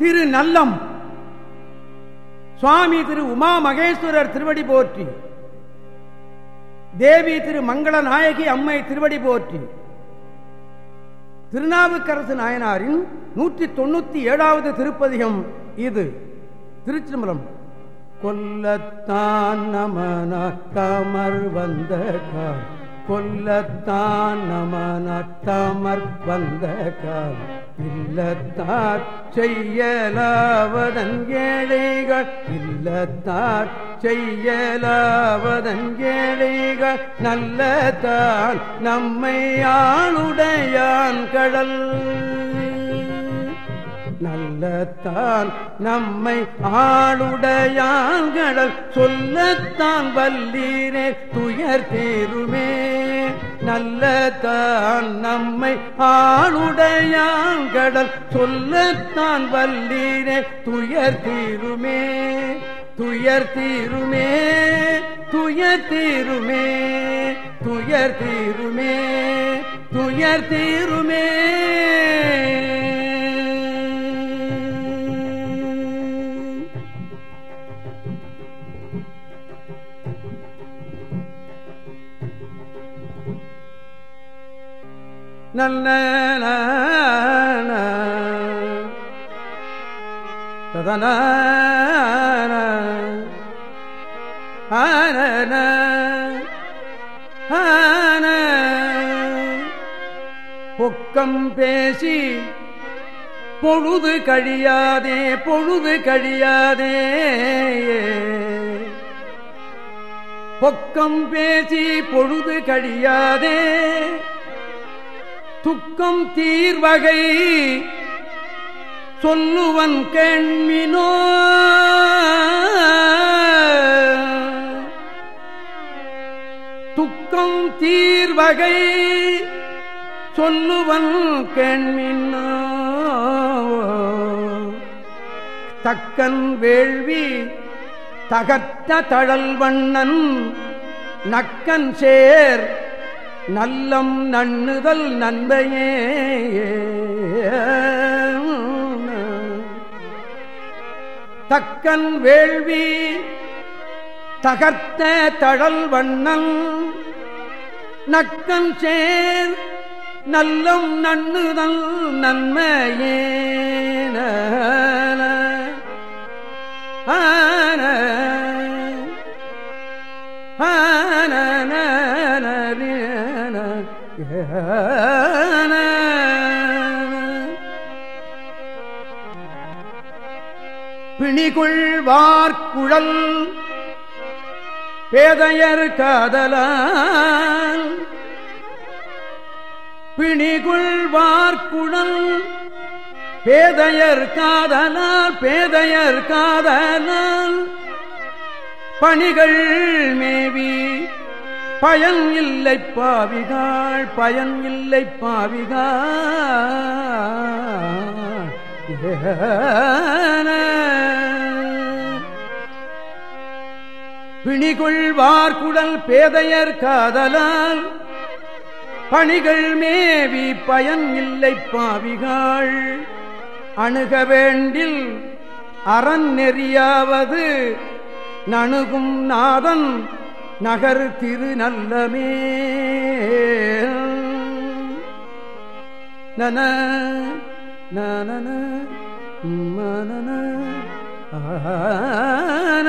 திரு நல்லம். சுவாமி திரு உமா மகேஸ்வரர் திருவடி போற்றி. தேவி திரு மங்கள நாயகி அம்மை திருவடி போற்றி. திருநாவுக்கரசு நாயனாரின் நூற்றி தொண்ணூத்தி ஏழாவது திருப்பதிகம் இது. திருச்சிதம்பரம் கொல்லத்தான் நமன கமர் வந்த கால். கொல்லத்தான் நமன தமர் வந்த கால். இல்லத்தார் செய்யலாவதன் ஏழைகள் இல்லத்தார் செய்யலாவதன் ஏழைகள் நல்லதான் நம்மை ஆளுடையான் கடல். நல்லத்தான் நம்மை ஆளுடையான்கடல் சொல்லத்தான் வல்லீரே துயர் தேருமே. நல்ல தான் நம்மை ஆளுடையாங்கடல் சொல்லத்தான் வல்லீரே துயர் தீருமே துயர் தீருமே துயர் தீருமே துயர் தீருமே துயர் தீருமே. நல்ல ததன ஆன ஆன பொக்கம் பேசி பொழுது கழியாதே பொழுது கழியாதே பொக்கம் பேசி பொழுது கழியாதே துக்கம் தீர்வகை சொல்லுவன் கேண்மினோ. துக்கம் தீர்வகை சொல்லுவன் கேண்மினோ. தக்கன் வேள்வி தகர்த்த தழல் வண்ணன் நக்கன் சேர் நல்லம் நண்ணுதல் நன்மையே தக்கன் வேள்வி தகர்த்த தழல் வண்ணன் நக்கன் சேர் நல்லம் நண்ணுதல் நன்மையே பிணிகொள்வார்குழல் பேதையர் காதலால். பிணிகொள்வார்குழல் பேதையர் காதலால் பேதையர் காதலால். பணிகள் மேவி பயன் இல்லை பாவிகாள் பயன் இல்லை பாவிகாள். பிணிகொள்வார்குடல் பேதையர் காதலால் பணிகள் மேவி பயன் இல்லை பாவிகாள். அணுக வேண்டில் அறநெறியாவது நணுகும் நாதன் நகர் திரு நல்லமே நன நன மனன ஆன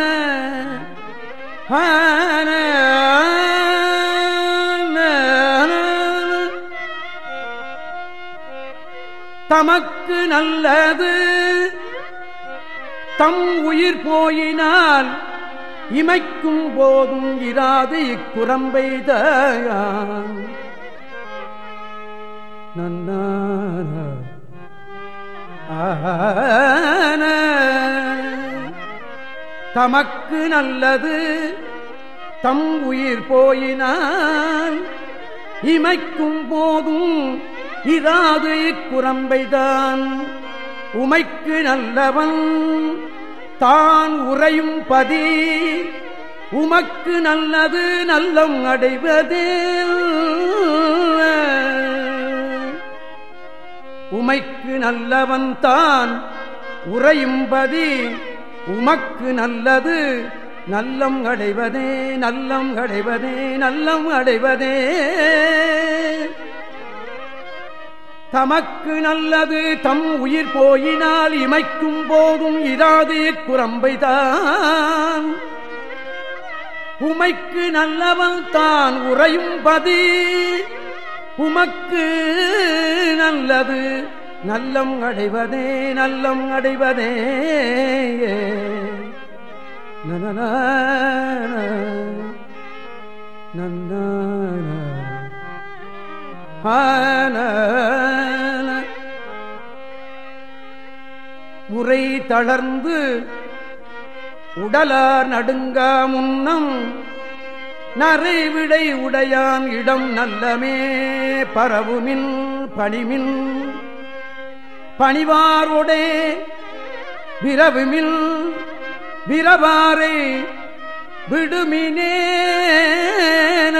தமக்கு நல்லது. தம் உயிர் போயினால் இமைக்கும் போதும் இராது இக்குரம்பை தயான். தமக்கு நல்லது தம் உயிர் போயினால். இமைக்கும் போதும் இராது இக்குரம்பைதான் உமைக்கு நல்லவன் தான் உறையும் பதி. உமக்கு நல்லது நல்லம் அடைவது உமைக்கு நல்லவன் தான் உறையும்பதி உமக்கு நல்லது நல்லம் அடைவதே நல்லம் அடைவதே நல்லம் அடைவதே. தமக்கு நல்லது தம் உயிர் போயினால் இமைக்கும் போதும் இராது குரம்பைதான். உமைக்கு நல்லவன் தான் உறையும் பதி உமக்கு நல்லது நல்லம் அடைவதே நல்லம் அடைவதே. நன உரை தளர்ந்து உடலார் நடுங்கா முன்னம் நரைவிடை உடையான் இடம் நல்லமே பரவுமின் பணிமின். பணிவாரோடே விரவுமில் விரவாரை விடுமினேன.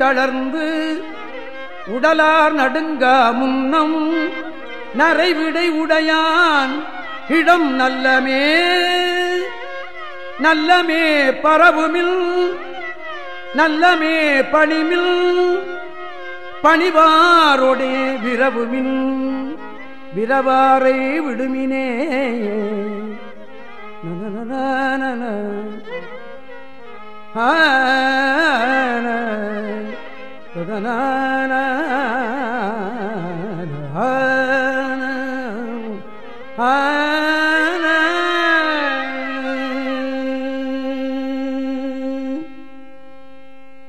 தளர்ந்து உடலார் நடுங்க முன்னம் நரைவிடை உடையான் இடம் நல்லமே நல்லமே பரவுமில் நல்லமே பணிமில் பணிவாரோடே விரவுமின் விரவாரை விடுமினே. நன ஆ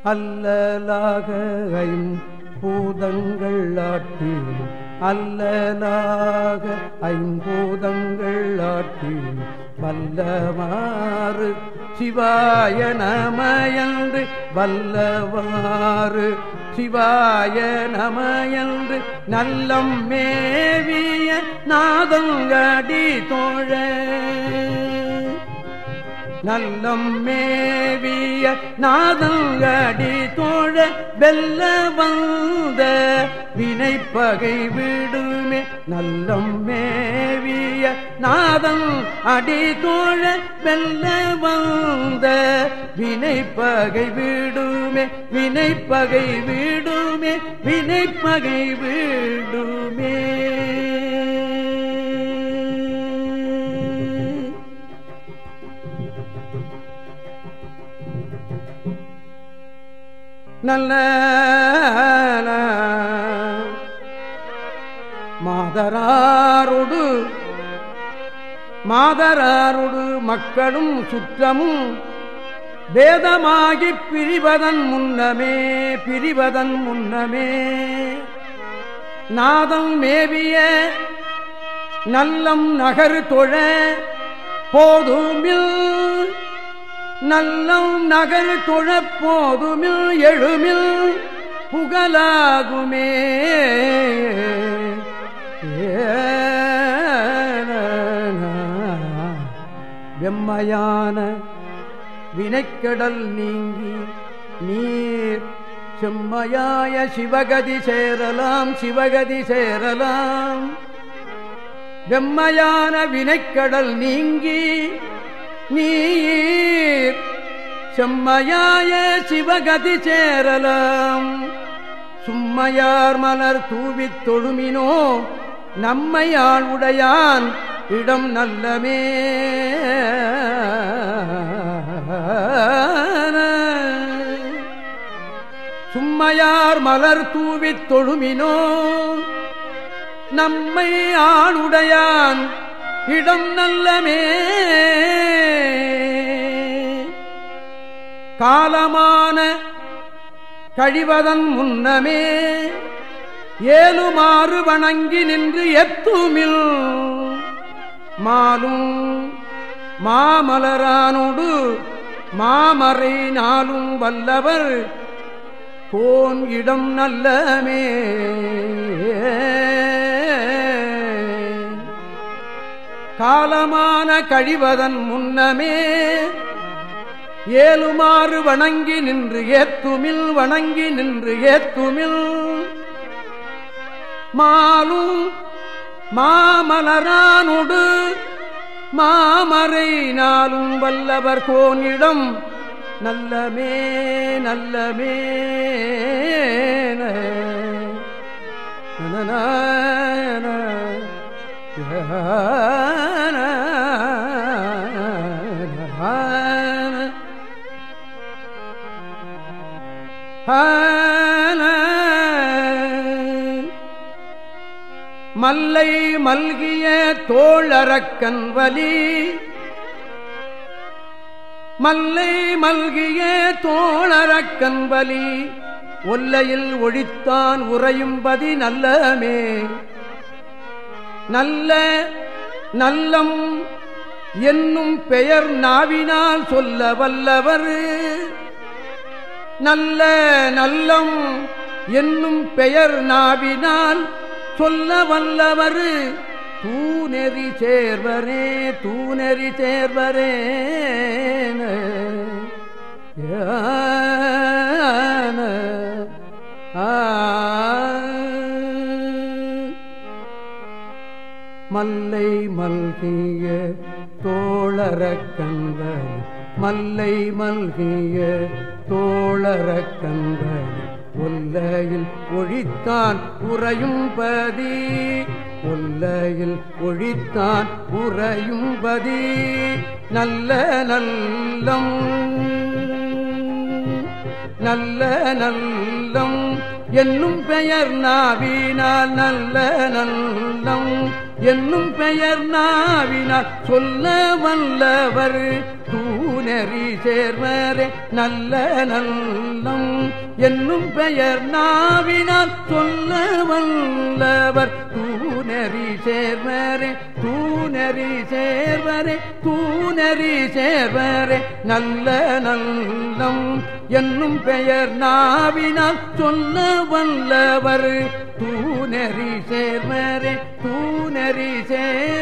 அல்லலாக பூதங்கள் ஆட்டி அல்லலாக ஐம்பூதங்கள் ஆட்டி வல்லவாறு சிவாய நமயன்று வல்லவாறு சிவாய நமயன்று நல்லம் மேவிய நாதங்கடி தோழ. நல்லம் மேவிய நாதங்கடி தோழ வெல்ல வந்த வினைப்பகை விடுமே. நல்லம் மேவிய நாதம் அடி தோழ வெல்ல வந்த வினைப்பகை விடுமே. வினைப்பகை விடுமே வினைப்பகை விடுமே. நல்ல மாதராரொடு மாதராரொடு மக்களும் சுற்றமும் வேதமாகி பிரிவதன் முன்னமே பிரிவதன் முன்னமே. நாதம் மேவிய நல்லம் நகரு தொழ போதுமில் நல்லம் நகர் தொழப்போதுமில் எழுமில் புகழாகுமே. வெம்மையான வினைக்கடல் நீங்கி நீர் செம்மையாய சிவகதி சேரலாம் சிவகதி சேரலாம். வெம்மையான வினைக்கடல் நீங்கி நீர் செம்மையாய சிவகதி சேரலாம். சும்மையார் மலர் தூவித் தொழுமினோ நம்மை உடையான் இடம் நல்லமே. சும்மையார் மலர் தூவித் தொழுமினோ நம்மை ஆணுடையான் இடம் நல்லமே. காலமான கழிவதன் முன்னமே ஏழுமாறு வணங்கி நின்று எத்துமில் மாலும் மாமலரானோடு மாமறை நாளும் வல்லவர் கோன் இடம் நல்லமே. காலமான கழிவதன் முன்னமே ஏழுமாறு வணங்கி நின்று ஏத்துமில் வணங்கி நின்று ஏத்துமில் மாலும் மாமலரானுடு மாமரை நாளும் வல்லவர் கோனிடம் நல்லமே நல்லமே நன மல்லை மல்கிய தோழரக்கன் வலி மல்லை மல்கிய தோழரக்கன் வலி ஒல்லையில் ஒழித்தான் உறையும்பதி நல்லமே. நல்ல நல்லம் என்னும் பெயர் நாவினால் சொல்ல வல்லவர். நல்ல நல்லம் என்னும் பெயர் நாவினால் சொல்ல வல்லவர். தூநெறி சேர்வரே தூநெறி சேர்வரே மல்லை மல்கிய தோழர கந்தன் மல்லை மல்கிய தோழர கந்தன் ஒல்லையில் ஒழித்தான் உறையும்பதி ஒல்லையில் ஒழித்தான் உறையும்பதி நல்ல நல்லம் நல்ல நல்லம் என்னும் பெயர் நாவினால் நல்ல நல்லம் என்னும் பெயர் நாவினால் சொல்ல வல்லவர் தூ நெறி சேர்வரே நல்ல நல்லம் என்னும் பெயர் நாவினால் சொல்ல வல்லவர். தூநெறி சேர்வரே தூநெறி சேர்வரே தூநெறி சேர்வரே நல்ல நல்லம் என்னும் பெயர் நாவினால் சொல்ல வல்லவர். தூநெறி சேர்வரே தூநெறி சேர்